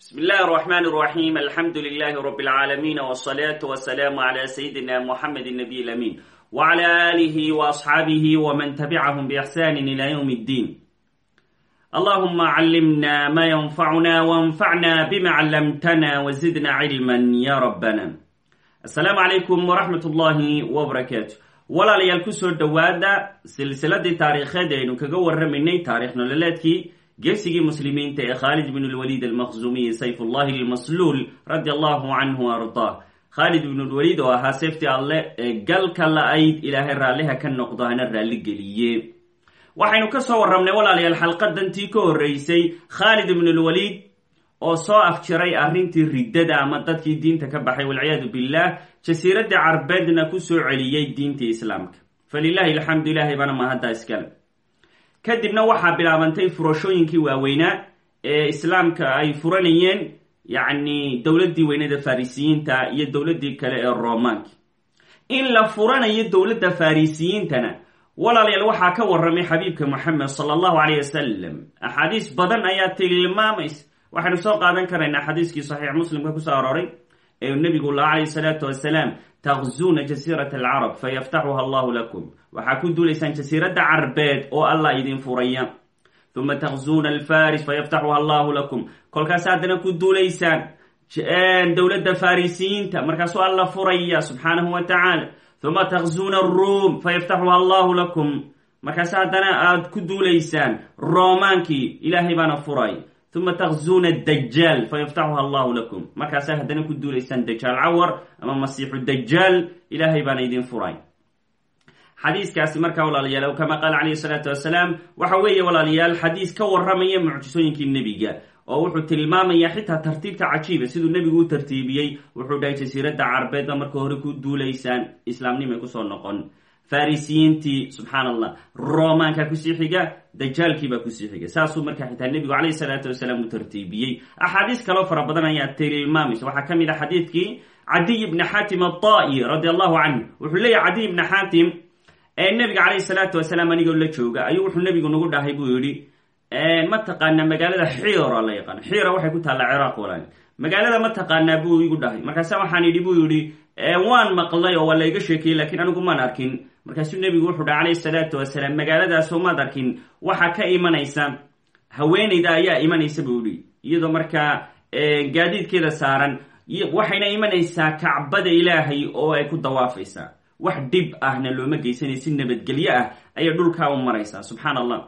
بسم الله الرحمن الرحيم الحمد لله رب العالمين والصلاة والسلام على سيدنا محمد النبي الأمين وعلى آله وأصحابه ومن تبعهم بإحسان إلى يوم الدين اللهم علمنا ما ينفعنا وانفعنا بما علمتنا وزدنا علما يا ربنا السلام عليكم ورحمة الله وبركاته walaalayaal kusoo dhowaada silsiladii taariikheed aynu kaga warramaynay taarikh nololeedkii geesigii muslimiinta ee khaalid bn lwaliid almaqzumiy sayfullahi lmasluul radi allahu canhu ardaa khaalid ibn lwaliid oo ahaa seefti alle ee galka la-ayd ilaahay raalliha ka noqdo hana raalli geliye. Waxaynu ka soo warramnay walaalayaal xalqadantii ka horreysay khaalid ibn lwaliid oo soo afjiray arrintii riddada ama dadkii diinta ka baxay walciyaadu billah jasiiradda carbeedna ku soo celiyey diintii islaamka. Falilahi alxamdu ilahay bana mahaddaa iskale kadibna waxaa bilaabantay furashooyinkii waaweynaa ee islaamka ay furanayeen yacni dowladdii weynada farisiyiinta iyo dowladdii kale ee romaanka in la furanayo dowladda farisiyiintana walaalayaal waxaa ka warramay xabiibka moxamed sala allahu caleyh wasalam axaadiis badan ayaa tilmaamaysa. Waxaynu soo qaadan karaynaa xadiiskii saxiix muslimka ku soo arooray ee nebigu laha calayhi salaatu wasalaam taqzuuna jasiirat alcarab fayaftaxuha allahu lakum. Waxaa ku duulaysaan jasiiradda carbeed oo allah idin furaya. Uma taqzuuna alfaris fayaftaxuha allahu lakum. Kolkaas haddana ku duulaysaan dowladda farisiyiinta markaasuu alla furaya subxaanahu wa tacaala uma taqzuuna aruum fayaftaxuha allahu lakum. Markaas haddana aad ku duulaysaan roomaankii ilaahay baana furay uma taqzuuna dajaal fayaftaxuha allahu lakum markaasa haddana ku duulaysaan dajaal cawar ama masiixu dajaal ilaahay baana idin furay xadiiskaasi markaa walaalayaal kama qaala calayhi salaatu wasalaam waxa weeye walaalayaal xadiis ka warramaya mucjisooyinkii nebiga oo wuxuu tilmaamaya xitaa tartiibta cajiiba siduu nebigu u tartiibiyey wuxuu dhahay jasiiradda carbeedba marka hore ku duulaysaan islaamnimay ku soo noqon farisiyiintii subxaan allah romaanka ku sii xiga dajaalkiibaa ku sii xiga. Markaa xitaa nebigu calayhi salaatu wasalaam u tartiibiyey. Axaadiis kaloo fara badan ayaa tilmaamaysa waxaa ka mid a xadiidkii cadiy bni xaatim atai radi allahu canhu wuxuu leeyahy cadiy bni xaatim ee nebiga calayhi salaatu wasalaam anigoo la jooga ayuu wuxuu nebigu nagu dhahay buu yidhi ma taqaanaa magaalada xiira la yaqaano xiira waxay ku taallaa ciraaq walaal. Magaalada ma taqaanaa buu igu dhahay. Markaasa waxaan idhi buu yidhi waan maqlay oo waa la iga sheekeyey lakiin anigu maan arkin markaasuu nebigu wuxuu dhaha calayhi salaatu wasalaam magaaladaasoo maad arkin waxaa ka imanaysa haweenayda ayaa imanaysa buu yihi iyadoo markaa gaadiidkeeda saaran waxayna imanaysaa kacbada ilaahay oo ay ku dawaafaysaa. Wax dhib ahna looma geysanay si nabadgelyo ah ayay dhulkaa u maraysaa subxaan allah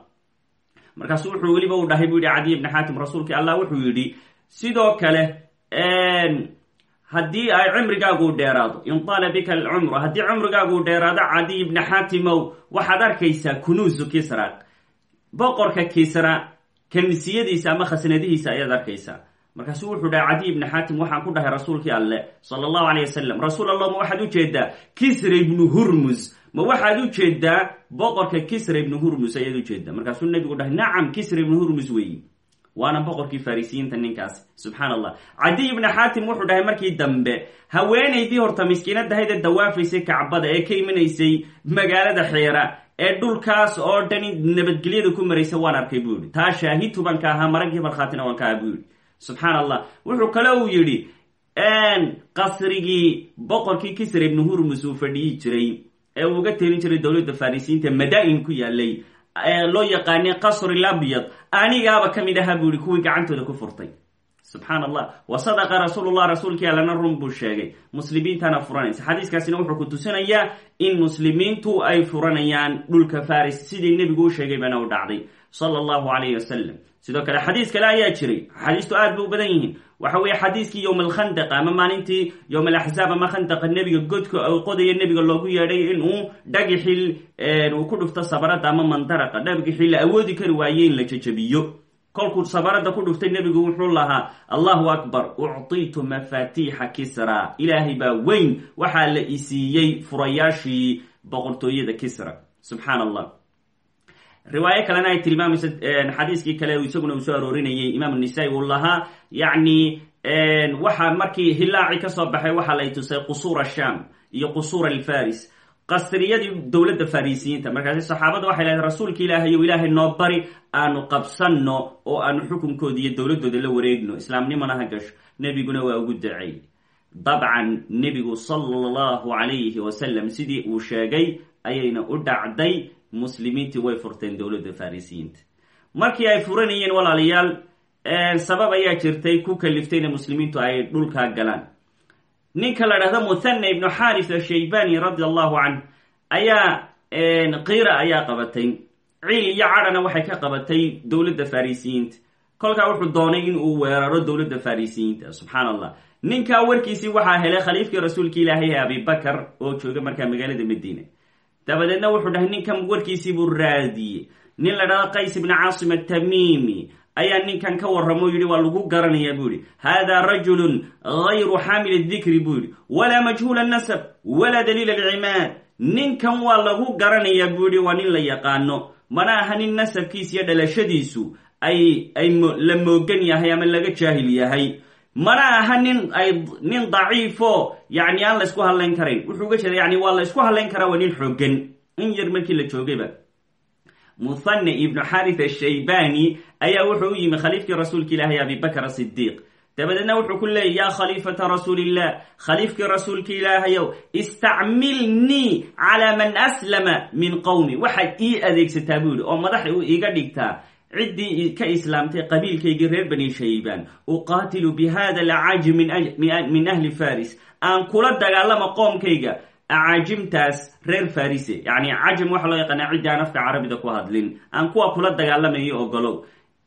markaasu wuxuu weliba u dhahay buu yihi cadiy bni xaatim rasuulkii allah wuxuu yidhi sidoo kale haddii ay cumrigaagu dheeraado intaala bika alcumru haddii cumrigaagu dheeraado cadiy bni xaatimow waxaad arkaysaa kunuusu kisra. Boqorka kisra kanisiyadiisa ama khasnadihiisa ayaad arkaysaa. Markaasuu wuxuu dhahay cadiy ibni xaatim waxaan ku dhahay rasuulkii alle sala allahu aleyh wasalam rasuul allah ma waxaad u jeedaa kisra ibnu hurmus ma waxaad u jeedaa boqorka kisra ibnu hurmus ayaad u jeedaa markaasuu nebigu dhahay nacam kisra ibnu hurmus weeyi waana boqorkii farisiyiinta ninkaas. Subxaan allah cadiy ibni xaatim wuxuu dhahay markii dambe haweenaydii horta miskiinadahaydee dawaafaysay kacbada ee ka imanaysay magaalada xeera ee dhulkaas oo dhani nabadgelyada ku maraysa waan arkay buu yihi taa shaahidtu baan ka ahaa maragii markhaatina waan ka aha buu yihi subxaan allah wuxuu kale uu yidhi qasrigii boqorkii kisra ibnu hurmus uu fadhiyi jiray ee uu uga telin jiray dowladda farisiyiinta madaa'in ku yaalay loo yaqaanay qasri labyad. Anigaaba ka mid ahaa buu yihi kuwii gacantooda ku furtay. Subxaan allah wa sadaqa rasuulullah rasuulkii allana run buu sheegay. Muslimiintana furanaysa. Xadiiskaasina wuxuu ku tusinayaa in muslimiintu ay furanayaan dhulka faris sidii nebigu u sheegay bana u dhacday. Sala allahu calayhi wasalam sidoo kale xadiis kale ayaa jiray. Xadiistu aad bay u badan yihiin. Waxa weeye xadiiskii yowm alkhandaq ama maalintii yowm alaxzaab ama khandaqa nebiga godka qodaya nebiga loogu yeedhay in uu dhagixii uu ku dhufto sabarada ama mandaraqa. Dhagixii la awoodi kari waaye in la jajabiyo kolkuu sabarada ku dhuftay nebigu wuxuu lahaa allahu akbar uctiitu mafaatiixa kisra. Ilaahay baa weyn. Waxaa la isiiyey furayaashii boqortooyada kisra. Subxaan allah riwaayo kalena ay tilmaamayso xadiiskii kale isaguna uu soo aroorinayay imaam nisai uu lahaa. Yacni waxaa markii hilaaci ka soo baxay waxaa lay tusay qusuur asham iyo qusuur alfaris. Qasriyadii dowladda farisiyiinta markaasi saxaabada waxay lahayd rasuulka ilaahay ou ilaahay noo bari aanu qabsanno oo aanu xukunkooda iyo dowladooda la wareegno. Islaamnimona ha gasho. Nebiguna waa ugu dacay. Dabcan nebigu sala allahu calayhi wasalam sidii uu sheegay ayayna u dhacday muslimiintii way furteen dowladda farisiyiinta markii ay furanayeen walaalayaal sabab ayaa jirtay ku kaliftayna muslimiintu ay dhulkaa galaan. Ninka la dhahdo muthana ibnu xaarisa shaybani radi allahu canh ayaa qiira ayaa qabatay. Ciil iyo cadhana waxay ka qabatay dowladda farisiyiinta kolkaa wuxuu doonay in uu weeraro dowladda farisiyiinta subxaan allah ninkaa warkiisii waxaa helay khaliifkii rasuulka ilaahay ee abibakar oo jooga markaa magaalada madiina dabadeedna wuxuu dhahay ninkan warkiisii buu raadiyey. Nin la dhahdo qays ibni caasim atamimi ayaa ninkan ka warramo yidhi waa lagu garanayaa buu yidhi. Hada rajulun gayru xaamil dikri buu yidhi. Walaa majhuul nasab walaa daliil alcimaad. Ninkan waa lagu garanayaa buu yidhi waa nin la yaqaano. Mana aha nin nasabkiisa iyo dhalashadiisu ay ay la moogan yahay ama laga jaahil yahay mana aha nin ay nin daciifo yani aan la ysku hadlayn karayn wuxuu uga jeeda yani waa la ysku hadlayn karaa waa nin xoogan in yar markii la joogayba muthane ibnu xarit ashaybani ayaa wuxuu u yimi khaliifkii rasuulka ilaahay abibakr asidiiq dabadeedna wuxuu ku leeyay yaa khaliifata rasuulillah khaliifkii rasuulka ilaahayow istacmilnii calaa man aslama min qowmi waxaad ii adeegsataa buu oo madax iga dhigtaa ciddii ka islaamtay qabiilkaygii reer bani shaybaan uqaatilu bi hada alcaaji min ahli faris aan kula dagaalamo qoomkayga acaajimtaas reer farise yani cajam waxaa loo yaqaanaa ciddii aan afka carabida ku hadlin aan kuwa kula dagaalamayo ogolow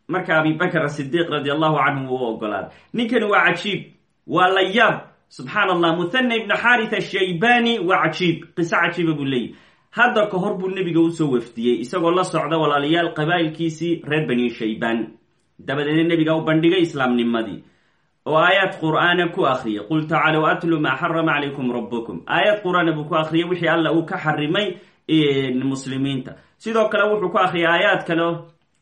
marka abibakr asidiiq radi allahu canhu wuu ogolaaday ninkani waa cajiib waa la yaab subxaan allah muthana ibnu xarit ashaybani waa cajiib qiso cajiiba buu leeyahy hadda ka hor buu nebiga u soo wafdiyey isagoo la socda walaalayaal qabaa'ilkiisii reer bani shaybaan. Dabadeedna nebiga u bandhigay islaamnimadii oo aayaad qur'aana ku akhriyay qul tacaalow atlu maa xarama calaykum rabbukum. Aayad qur'aana buu ku akhriyay wixii alla uu ka xarimay muslimiinta. Sidoo kale wuxuu ku akhriyay aayaad kale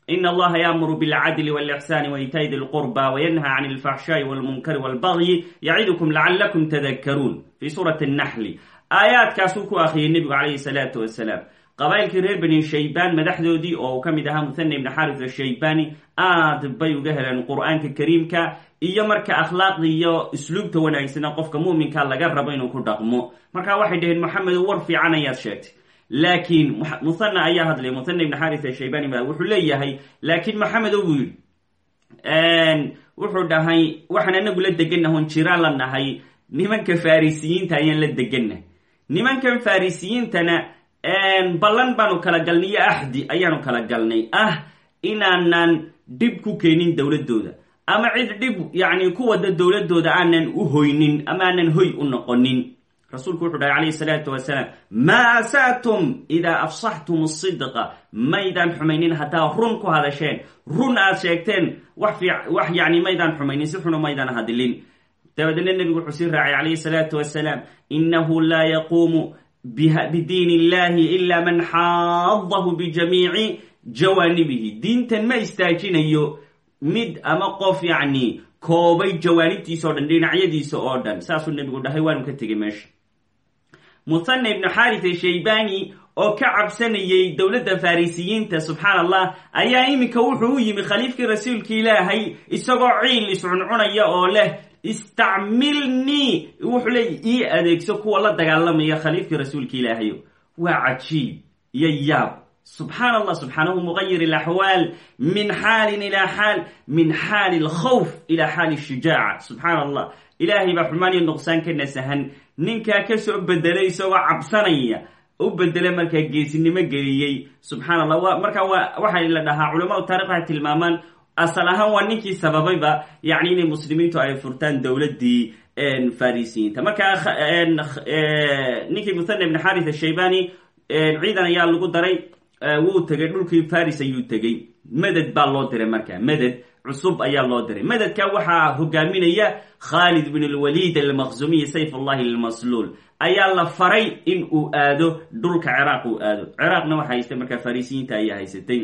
in allaha yaamuru bilcadli walixsani waitaai di lqurba wayanha can alfaxshaai walmunkari walbagyi yacidukum lacalakum tadakaruun fi suurati annaxli aayaadkaasuu ku akhriyay nebigu calayhi salaatu wasalaam qabaa'ilkii reer bani shaybaan madaxdoodii oo uu ka mid ahaa muthana ibni xaris ashaybani aad bay uga heleen qur'aanka kariimka iyo marka akhlaaqda iyo usluubta wanaagsana qofka muminka laga rabo inuu ku dhaqmo. Marka waxay dhaheen moxamedo war fiican ayaad sheegtay. Laakiin muthana ayaa hadlay muthana ibni xaris ashaybani ba wuxuu leeyahay laakiin moxamedo buu yidhi wuxuu dhahay waxaan anagu la deganahon jiraan la nahay nimanka farisiyiinta ayaan la degannahay nimankan farisiyiintana ballan baanu kala galnay iyo axdi ayaanu kala galnay ah inaanan dhib ku keenin dowladooda ama cid dhib yani ku wada dowladooda aanan u hoynin ama aanan hoy u noqonin. Rasuulku wuxuu dhahay calayhi salaatu wasalaam maa asa'tum idaa afsaxtum asidqa maydaan xumaynin haddaa run ku hadasheen run aad sheegteen wax yani maydaan xumaynin si xunu maydaan hadlin dabadeedna nebigu wuxuu sii raacay calayhi salaatu wasalaam inahu laa yaquumu bidiin illahi ila man xaadahu bijamiici jawaanibihi. Diintan ma istaajinayo mid ama qof yacni koobay jawaanibtiisa o dhan dhinacyadiisa oo dhan. Saasuu nebigu dhahay waanu ka tegay meesha. Muthana ibnu xarit shaybani oo ka cabsanayay dowladda farisiyiinta subxaan allah ayaa iminka wuxuu u yimi khaliifkii rasuulka ilaahay isagoo ciil iscuncunaya oo leh istacmilnii wuxuu leey ii adeegso kuwa la dagaalamaya khaliifkii rasuulka ilaahayo waa cajiib iyo yaab. Subxaan allah subxaanahu muqayir alaxwaal min xaalin ilaa xaal min xaali alkhawf ila xaali shujaaca. Subxaan allah ilaahay baa xumaan iyo nuqsaan ka nasahan. Ninkaa ka soo bedelay isagoo cabsanaya. U bedele markaa geesinimo geliyey. Subxaan allah markaa waa waxaa la dhahaa culamadu taarikh waxay tilmaamaan asal ahaan waa ninkii sababayba yani inay muslimiintu ay furtaan dowladdii farisiyiinta. Markaa ninkii muthana ibn xaris ashaybani ciidan ayaa lagu daray wuu tegay dhulkii faris ayuu tegey maded baa loo diray marka meded cusub ayaa loo diray. Mededka waxaa hogaaminaya khalid bin lwalid almaqzumiy sayf allahi lmasluul ayaa la faray in uu aado dhulka ciraaq uu aado. Ciraaqna waxa haystay markaa farisiyiinta ayaa haysatay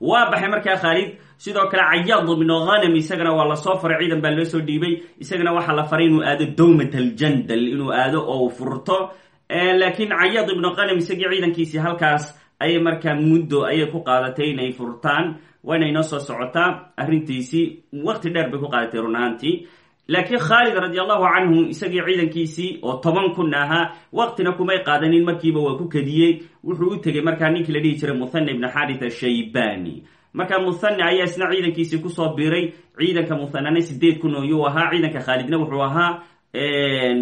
waa baxay markaa khaalid? Sidoo kale cayaad bnu ghanam isagana waa la soo faray ciidan baa loo soo dhiibay. Isagana waxaa la faray inuu aado dowmat aljandal inuu aado oo furto. Laakiin cayaad ibnu qalam isagii ciidankiisii halkaas ayay markaa muddo ayay ku qaadatay inay furtaan. Waana inoo soo socotaa. Arrintiisii waqti dheer bay ku qaadatay run ahaantii laakiin khaalid radi allahu canhu isagii ciidankiisii oo toban kun ahaa waqtina kumay qaadanin markiiba waa ku kadiyey. Wuxuu u tegey markaa ninkii la dhihi jiray muthana ibn xaritha shaybani marka muthane ayaa isna ciidankiisii ku soo biray ciidanka muthanana sideed kun oyuu ahaa. Ciidanka khaalidna wuxuu ahaa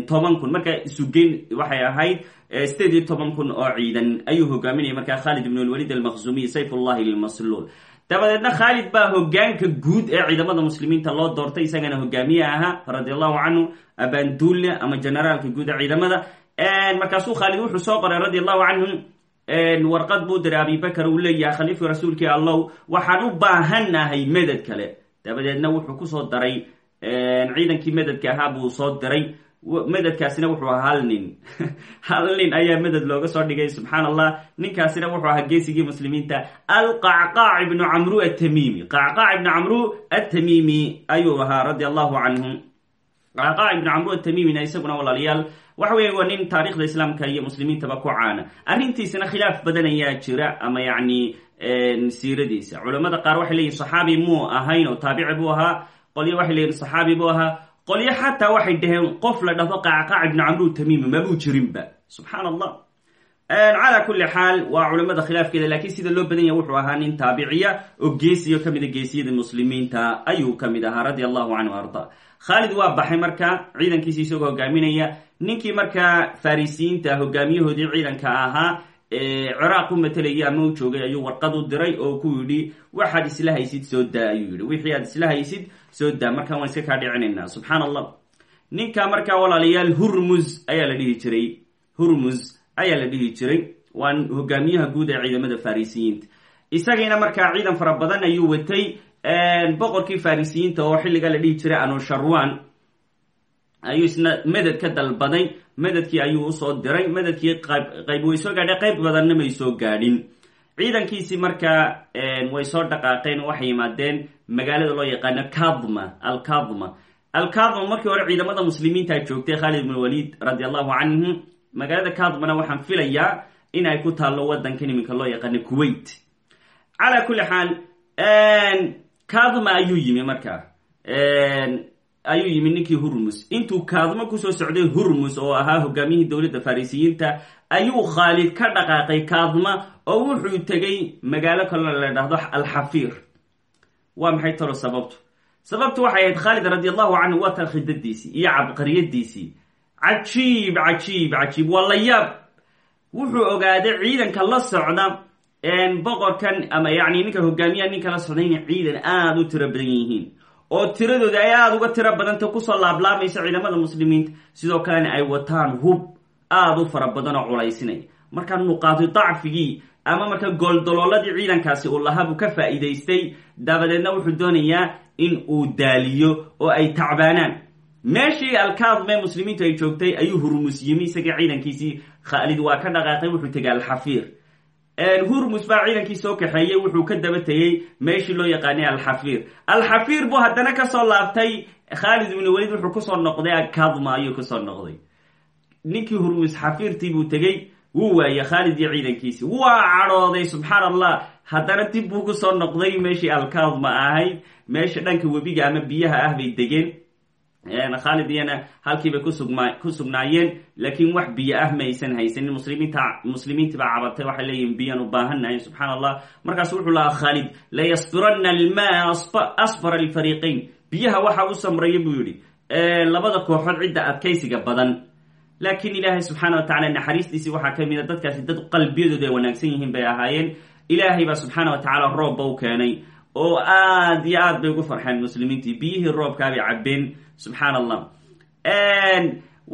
toban kun. Marka isugeyn waxay ahayd sideed iyo toban kun oo ciidan. Ayuu hogaaminayay markaa khaalid ibn lwalid almaqzumiy sayfullahi lmasluul dabadeedna khaalid baa hogaanka guud ee ciidamada muslimiinta loo doortay isagana hogaamiye ahaa radi allahu canhu abandulle ama generaalka guud ee ciidamada. Markaasuu khaalid wuxuu soo qoray radi allahu canhu warqad buu diray abibakar uu leeyahay khaliifkii rasuulkii allow. Waxaan u baahanahay meded kale. Dabadeedna wuxuu ku soo daray ciidankii mededka ahaa buu soo diray mededkaasina wuxuu ahaa hal nin. Hal nin ayaa meded looga soo dhigay subxaan allah ninkaasina wuxuu ahaa geesigii muslimiinta. Alqacqaac ibnu camru atamimi qacqaac ibnu camru atamimi ayuu ahaa radi allahu canhu qacqaac ibnu camru atamimina isaguna walaalayaal waxa weya waa nin taarikhda islaamka iyo muslimiintaba ku caana arrintiisana khilaaf badan ayaa jira ama yacni siiradiisa. Culamada qaar waxay leeyihiin saxaabi muu ahayn oo taabici buu ahaa qolyo waxay leeyihiin saxaabi buu ahaa qolyo xataa waxay dhaheen qof la dhahdo qacqaac ibnu camru tamimi mabuu jirinba. Subxaan allah calaa kulli xaal waa culamada khilaafkeeda laakiin sida loo badan yahay wuxuu ahaa nin taabiciya oo geesiyo ka mida geesiyada muslimiinta ayuu ka mid ahaa radia allahu arda. Khaalid waa baxay marka ciidankiisi isagoo hogaaminaya. Ninkii markaa farisiyiinta hogaamiyahoodii ciidanka ahaa ciraaq u matelaya ama u joogay ayuu warqad u diray oo ku yidhi waxaad isla haysid soo daa ayuu wixii aad isla haysid soo daa markaan waan iska kaa dhicinaynaa. Subxaan allah ninka markaa walaalayaal hurmus ayaa la dhihi jiray. Hurmus ayaa la dhihi jiray. Waa hogaamiyaha guud ee ciidamada farisiyiinta. Isagiina markaa ciidan fara badan ayuu watay. Boqorkii farisiyiinta oo xilligaa la dhihi jiray anusharwan ayuu isna meded ka dalbaday. Mededkii ayuu u soo diray. Mededkii qayb way soo gaadhay. Qayb badanna may soo gaadhin. Ciidankiisii markaa way soo dhaqaaqeen waxay yimaadeen magaalada loo yaqaano kadma alkadma alkadma markii hore ciidamada muslimiinta joogtay khaalid ibn walid radi allahu canhu magaalada kadmana waxaan filayaa in ay ku taallo wadankan iminka loo yaqaano kuwait. Calaa kulli xaal kadma ayuu yimi markaa. Ayuu yimi ninkii hurmus intuu kaadmo ku soo socday hurmus oo ahaa hogaamiyihii dowladda farisiyiinta ayuu khaalid ka dhaqaaqay kaadma oo wuxuu tegay magaalo kaloo la dhahdo alxafiir waa maxay talo sababtu? Sababtu waxay ahayd khaalid radi allahu canhu waa tan khidadiisii iyo cabqariyadiisii cajiib cajiib cajiib. Waa la yaab. Wuxuu ogaaday ciidanka la socda boqorkan ama yani ninka hogaamiyaha ninka la socda inay ciidan aada u tiro badan yihiin. Oo tiradooda ay aada uga tiro badanta ku soo laablaamaysa ciidamada muslimiinta. Sidoo kalena ay wataan hub aada u fara badan oo culaysinaya markaa nuqaati dacfigii ama marka gooldalooladii ciidankaasi uu lahaa buu ka faa'iidaystay dabadeedna wuxuu doonayaa in uu daaliyo oo ay tacbaanaan. Meeshii alkaadme muslimiintu ay joogtay ayuu hurmus yimi isagii ciidankiisii khaalid waa ka dhaqaaqay wuxuu tegay alxafiir. Hurmus baa ciidankii soo kaxeeyey wuxuu ka daba tegey meeshii loo yaqaanay alxafiir. Alxafiir buu haddana ka soo laabtay khaalid ibnu welid wuxuu ku soo noqday akadma ayuu ku soo noqday. Ninkii hurmus xafiirtii buu tegey wuu waayey khaalid iyo ciidankiisi. Waa cadhooday subxaan allah haddana dib buu ku soo noqday meeshii alkadma ahayd. Meesha dhanka webiga ama biyaha ah bay degeen. Khaalid iyana halkiibay ku sugnaayeen. Laakiin wax biyo ah maysan haysanin muslimiintii baa cabatay. Waxay leeyihiin biyaan u baahannahay subxaan allah markaasu wuxuu lahaa khaalid layasbiranna almaa asbara alfariiqayn biyaha waxa u samraya buu yidhi labada kooxood cidda adkaysiga badan laakiin ilaahay subxaana wa tacala naxariistiisii waxaa ka mid a dadkaasi dad qalbiyadooda ay wanaagsan yihiin bay ahaayeen. Ilaahay baa subxaana wa tacaala roobba u keenay oo aad iyo aad bay ugu farxeen muslimiintii. Biyihii roobkaabay cabbeen subxaan allah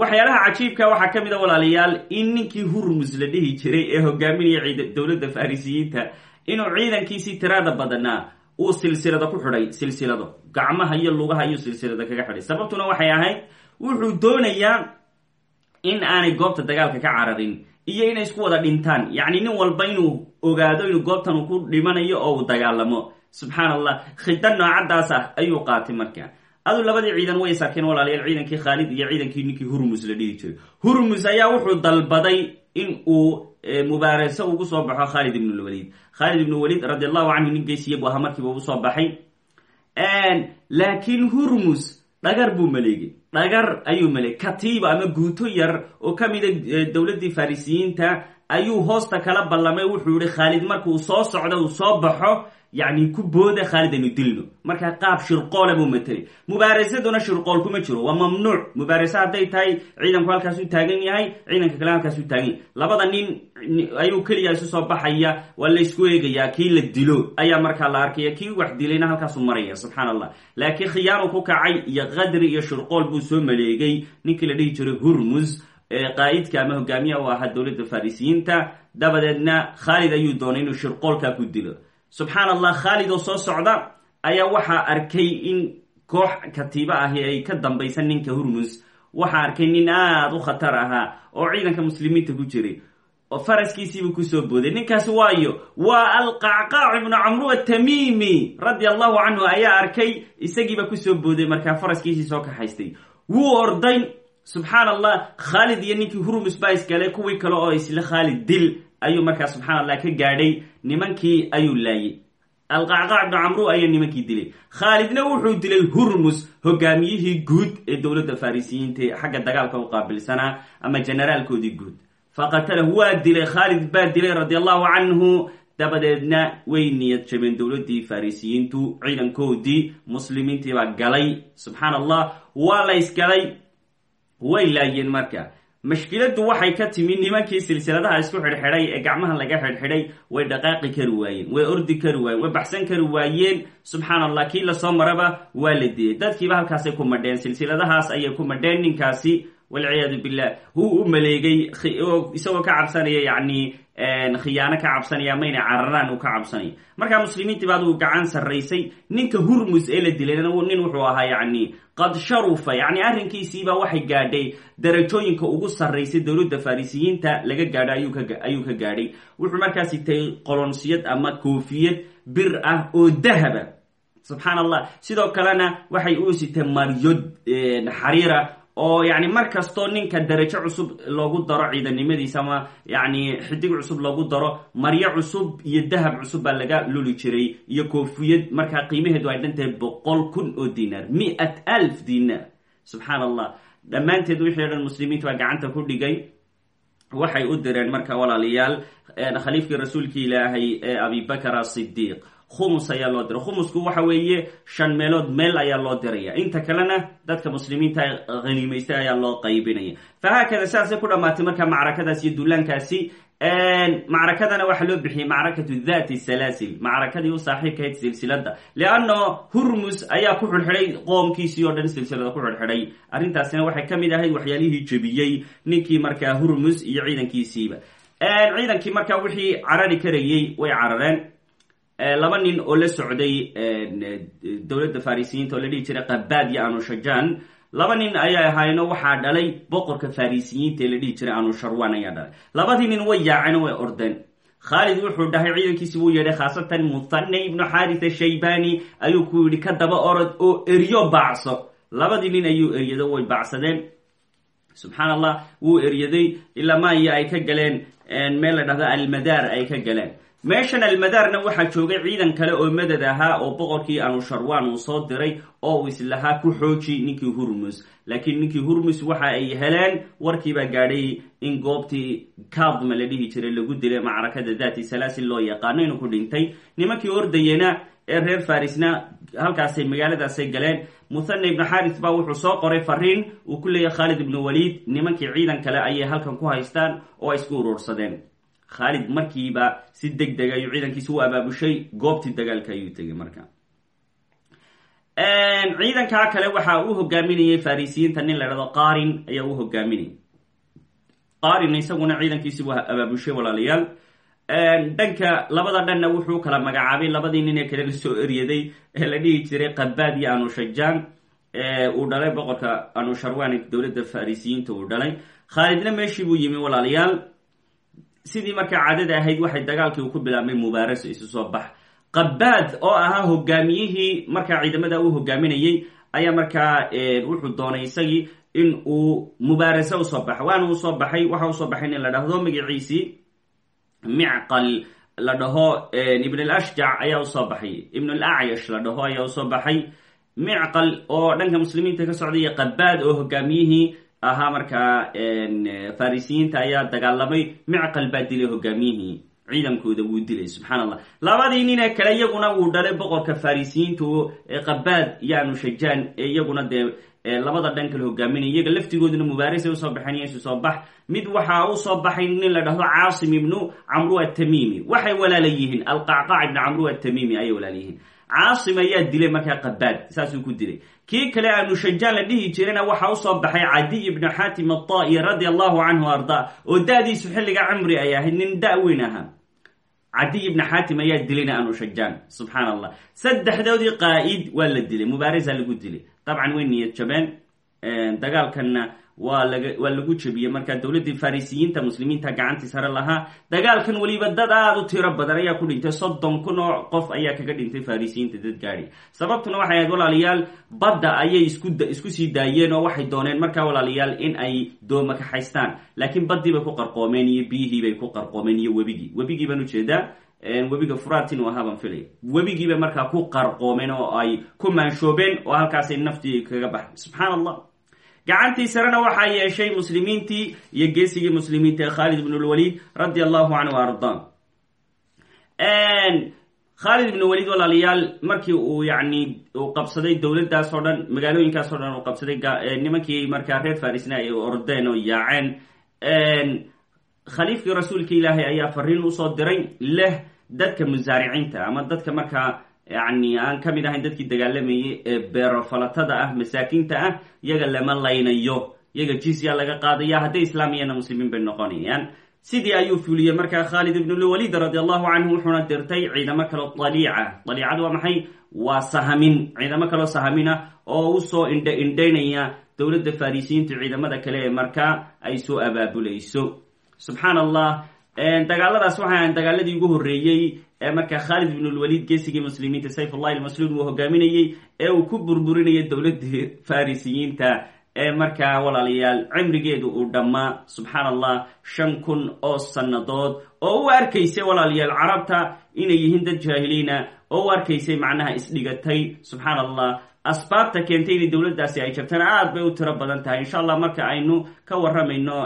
waxyaalaha cajiibka waxaa ka mid a walaalayaal in ninkii hurmus la dhihi jiray ee hogaaminaya dowladda farisiyiinta inuu ciidankiisii tirada badanaa uu silsilado ku xidhay silsilado. Gacmaha iyo lugaha iyo silsilado kaga xidhay. Sababtuna waxay ahayd wuxuu doonayaa in aanay goobta dagaalka ka cararin iyo inay isku wada dhintaan. Yacni nin walba inuu ogaado inuu goobtan uu ku dhimanayo oo uu dagaalamo. Subxaan allah khida noocadaas ah ayuu qaatay marka. Adu labadii ciidan way sarkeen walaalayaal ciidankii khaalid iyo ciidankii ninkii hurmus la dhihi jiray. Hurmus ayaa wuxuu dalbaday in uu mubaaraso ugu soo baxo khaalid ibn lwaliid khaalid ibn walid radi allahu canhu nin geysiya buu ahaa markiiba ugu soo baxay. Laakiin hurmus dhagar buu maleegay dhagar ayuu maleegay katiiba ama guuto yar oo ka mida dowladdii farisiyiinta ayuu hoosta kala ballamay. Wuxuu yihi khaalid markuu soo socdo uu soo baxo yacni ku booda khaalid aynu dilno markaa qaab shirqoola buu matelay mubaarasaduna shirqool kuma jiro waa mamnuuc mubaarase hadday tahay ciidanku halkaasuu taagan yahay ciidanka kale halkaasuu taagan labada nin ayuu keliya isu soo baxaya waa la ysku eegayaa kii la dilo ayaa markaa la arkaya kii wax dilayna halkaasuu maraya subxaan allah laakiin khiyaanu ku kacay iyo qadri iyo shirqool buu soo maleegay ninkii la dhihi jiray hurmus qaa'idka ama hogaamiya u ahaa dowladda farisiyiinta dabadeedna khaalid ayuu doonay inuu shirqoolkaa ku dilo subxaan allah khaalid oo soo socda ayaa waxaa arkay in koox katiibo ahi ay ka dambaysa ninka hurmus waxaa arkay nin aada u khatar ahaa oo ciidanka muslimiinta ku jiray. Oo faraskiisiibuu ku soo booday. Ninkaasi waayo waa alqacqaac ibnu camru atamimi radia allahu canhu ayaa arkay. Isagiiba ku soo booday markaa faraskiisii soo kaxaystay. Wuu orday subxaan allah khaalid iyo ninkii hurmus baa isgalay kuwii kale oo isla khaalid dil ayuu markaa subxaan allah ka gaadhay nimankii ayuu laayay. Alqacqaac ibnu camru ayaa nimankii dilay. Khaalidna wuxuu dilay hurmus hogaamiyihii guud ee dowladda farisiyiinta xagga dagaalka u qaabilsanaa ama generaalkoodii guud. Faqatalahu waa dilay khaalid baa dilay radi allahu canhu. Dabadeedna way niyad jabeen dowladdii farisiyiintu ciidankoodii muslimiintii baa galay. Subxaan allah waa la ysgalay way laayeen marka mashkiladdu waxay ka timi nimankii silsiladaha isku xidhxidhay ee gacmaha laga xidhxidhay. Way dhaqaaqi kari waayeen way ordi kari waayeen way baxsan kari waayeen. Subxaan allah kii la soo maraba waa la diyey dadkiiba halkaasay ku madheen silsiladahaas ayay ku madheen ninkaasi. Walciyaadu billah wuu u maleegay isagoo ka cabsanaya yacni khiyaano ka cabsanaya mayna cararaan uu ka cabsanaya. Markaa muslimiintii ba adigu gacan sarraysay ninka hurmus ee la dilay nin wuxuu ahaa yacni qad sharufa yacni arrinkiisiiba waxay gaadhay darajooyinka ugu sarraysay dowladda farisiyiinta laga gaadho ayuu ka gaadhay. Wuxuu markaas sitay qolonsiyad ama koofiyad bir ah oo dahaba subxaan allah sidoo kalena waxay u sitay maryo xariira oo yani mar kastoo ninka darajo cusub loogu daro ciidanimadiisa ama yani xidig cusub loogu daro maryo cusub iyo dahab cusub baa laga luli jiray iyo koofiyad markaa qiimaheedu ay dhantahay boqol kun oo dinar miat alf dinar subxaan allah dhammaanteed wixii dhan muslimiinta baa gacanta ku dhigay. Waxay u direen marka walaalayaal khaliifkii rasuulki ilaahay ee abibakr asidiiq khumus ayaa loo diray. Khumusku waxa weeye shan meelood meel ayaa loo diraya. Inta kalena dadka muslimiinta haniimaystay ayaa loo qaybinaya. Fahaakada sidaasay ku dhammaatay marka macrakadaas iyo dullaankaasi macrakadana waxaa loo bixiyey macrakatu dhati salaasil. Macrakadii u saaxiibkahayd silsilada leanno hurmus ayaa ku xidhxidhay qoomkiisii oo dhan silsilada ku xidhxidhay. Arrintaasina waxay ka mid ahayd waxyaalihii jebiyey ninkii markaa hurmus iyo ciidankiisiiba. Ciidankii markaa wixii carari karayey way carareen laba nin oo la socday dowladda farisiyiinta oo la dhihi jiray qabaad iyo anushajaan laba nin ayay ahaayeenoo waxaa dhalay boqorka farisiyiinta ee la dhihi jiray anusharwan ayaa dhalay. Labadii nin way yaaceen way ordeen. Khaalid wuxuu dhahay ciidankiisi buu yeedhay khaasatan muthane ibnu xaarisa shaybani ayuu ku yidhi ka daba orod oo eryo baacso labadii nin ayuu eryado way baacsadeen. Subxaan allah wuu eryaday ilaa maayo ay ka galeen meel la dhahdo almadaar ay ka galeen meeshan almadaarna waxaa joogay ciidan kale oo madad ahaa oo boqorkii anusharwan uu soo diray oo uu islahaa ku xooji ninkii hurmus. Laakiin ninkii hurmus waxa ay heleen warkiibaa gaadhay in goobtii kadma la dhihi jiray lagu dilay macrakada dati salaasil loo yaqaano inuu ku dhintay. Nimankii ordayena ee reer farisna halkaasay magaaladaasay galeen muthane ibnu xaris baa wuxuu soo qoray fariin uu ku leeyahy khaalid ibnu waliid. Nimankii ciidan kale ayay halkan ku haystaan oo ay isku urursadeen khaalid markiiba si deg deg ayuu ciidankiisi u abaabushay goobtii dagaalka ayuu tegay marka. Ciidankaa kale waxaa u hogaaminayay farisiyiinta nin la dhahdo qarin ayaa u hogaaminayay qarin isaguna ciidankiisiibuu abaabushay walaalayaal. Dhanka labada dhanna wuxuu kala magacaabay labadii nin ee kale la soo eryaday ee la dhihi jiray qabaad iyo anushajaan uu dhalay boqorka anusharwan dowladda farisiyiinta uu dhalay. Khaalidna meeshii buu yimi walaalayaal sidii markaa caadada ahayd waxay dagaalkii uu ku bilaabmay mubaaraso isu soo bax. Qabaad oo ahaa hogaamiyihii markaa ciidamada uu hogaaminayey ayaa markaa wuxuu doonay isagii in uu mubaarase u soo baxo waana u soo baxay waxa u soo baxay nin la dhahdo magaciisii micqal la dhaho ibn alashjac ayaa u soo baxay. Ibn alacyash la dhaho ayaa u soo baxay. Micqal oo dhanka muslimiinta ka socday iyo qabaad oo hogaamiyihii ahaa markaa farisiyiinta ayaa dagaalamay micqal baa dilay hogaamiyihii ciidankooda wuu dilay subxaan allah labadii nine kale iyaguna uu dhalay boqorka farisiyiinta qabaad iyo anushajaan ee iyaguna dee labada dhan kale hogaaminaya iyaga laftigooduna mubaarasay u soo baxeen iyo isu soo bax. Mid waxaa u soo baxay nin la dhahdo caasim ibnu camru atamimi waxay walaala yihiin alqacqac ibnu camru atamimi ayay walaala yihiin caasim ayaa dilay markaa qabaad saasuu ku dilay. Kii kale anushajaan la dhihi jirana waxaa u soo baxay cadiy ibnu xaatim atai radia allahu canhu arda oo da-diisu xilliga camri ay ahayd nin da-weyn ahaa cadiy ibni xaatim ayaa dilayna anushajaan subxaan allah saddexdoodii qaa'id waa la dilay mubaarasa lagu dilay. Dabcan way niyad jabeen dagaalkanna waa laga waa lagu jebiyey marka dowladdii farisiyiinta muslimiinta gacantii sare lahaa. Dagaalkan weliba dad aada u tiro badan ayaa ku dhintay. Soddon kun oo qof ayaa kaga dhintay farisiyiinta dad gaadhi sababtuna waxay ahayd walaalayaal badda ayay isku sii daayeen oo waxay dooneen markaa walaalayaal in ay dooma kaxaystaan laakiin baddii bay ku qarqoomeen iyo biyihii bay ku qarqoomeen iyo webigii. Webigii baan u jeedaa webiga furatin u ahaabaan filaya webigiibay markaa ku qarqoomeen oo ay ku maanshoobeen oo halkaasay naftii kaga baxay subxaan allah gacantii sarena waxaa yeeshay muslimiintii iyo geesigii muslimiinta ee khaalid ibn lwaliid radia allahu canhu arda. Khaalid ibn waliid walaalayaal markii uu yani uu qabsaday dowladdaas oo dhan magaalooyinkaas oo dhan uu qabsaday nimankii markaa reer farisna ay ordeen oo yaaceen. Khaliifkii rasuulka ilaahay ayaa fariin u soo diray leh dadka musaariciinta ama dadka markaa yani aan ka mid ahayn dadkii dagaalamayay ee beerofalatada ah masaakiinta ah iyaga lama laynayo. Iyaga jizya laga qaadaya hadday islaamiyana muslimiin bay noqonayaan. Sidii ayuu fuliyey markaa khaalid ibnulwaliid radi allahu canhu wuxuuna dirtay ciidamo kaleo daliica. Daliicadu waa maxay? Waa sahamin. Ciidamo kaleo sahamin ah oo u soo indha indhaynaya dowladda farisiyiinta ciidamada kale ee markaa ay soo abaabulayso. Subxaan allah dagaaladaas waxay ahayn dagaaladii ugu horreeyey ee markaa khaalid ibnulwaliid geesigii muslimiinta sayfullahi almasluul uu hogaaminayey ee uu ku burburinayay dowladii farisiyiinta ee markaa walaalayaal cimrigeedu uu dhammaa subxaan allah shan kun oo sannadood oo u arkaysay walaalayaal carabta inay yihiin dad jaahiliina oo u arkaysay macnaha isdhigatay subxaan allah asbaabta keentay inay dowladdaasi ay jabtana aad bay u tiro badan tahay. Insha allah marka aynu ka waramayno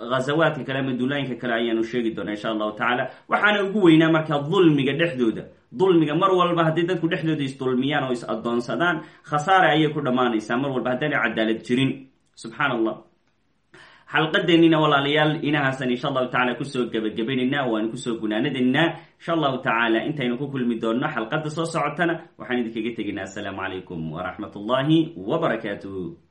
ghazawaadka kale ama duulooyinka kale ayaanu sheegi doona insha allahu tacaala. Waxaana ugu weynaa marka dulmiga dhexdooda. Dulmiga mar walba haddii dadku dhexdooda isdulmiyaan oo is addoonsadaan khasaare ayay ku dhammaanaysaa. Mar walba haddaanay cadaalad jirin. Subxaan allah xalqadeennina walaalayaal inahaasan insha allahu tacala ku soo gebagabaynaynaa waanu ku soo gunaanadaynaa insha allahu tacaala intaynu ku kulmi doonno xalqadda soo socotana waxaan idinkaga tegaynaa assalaamu calaykum waraxmat ullahi wbarakaatuh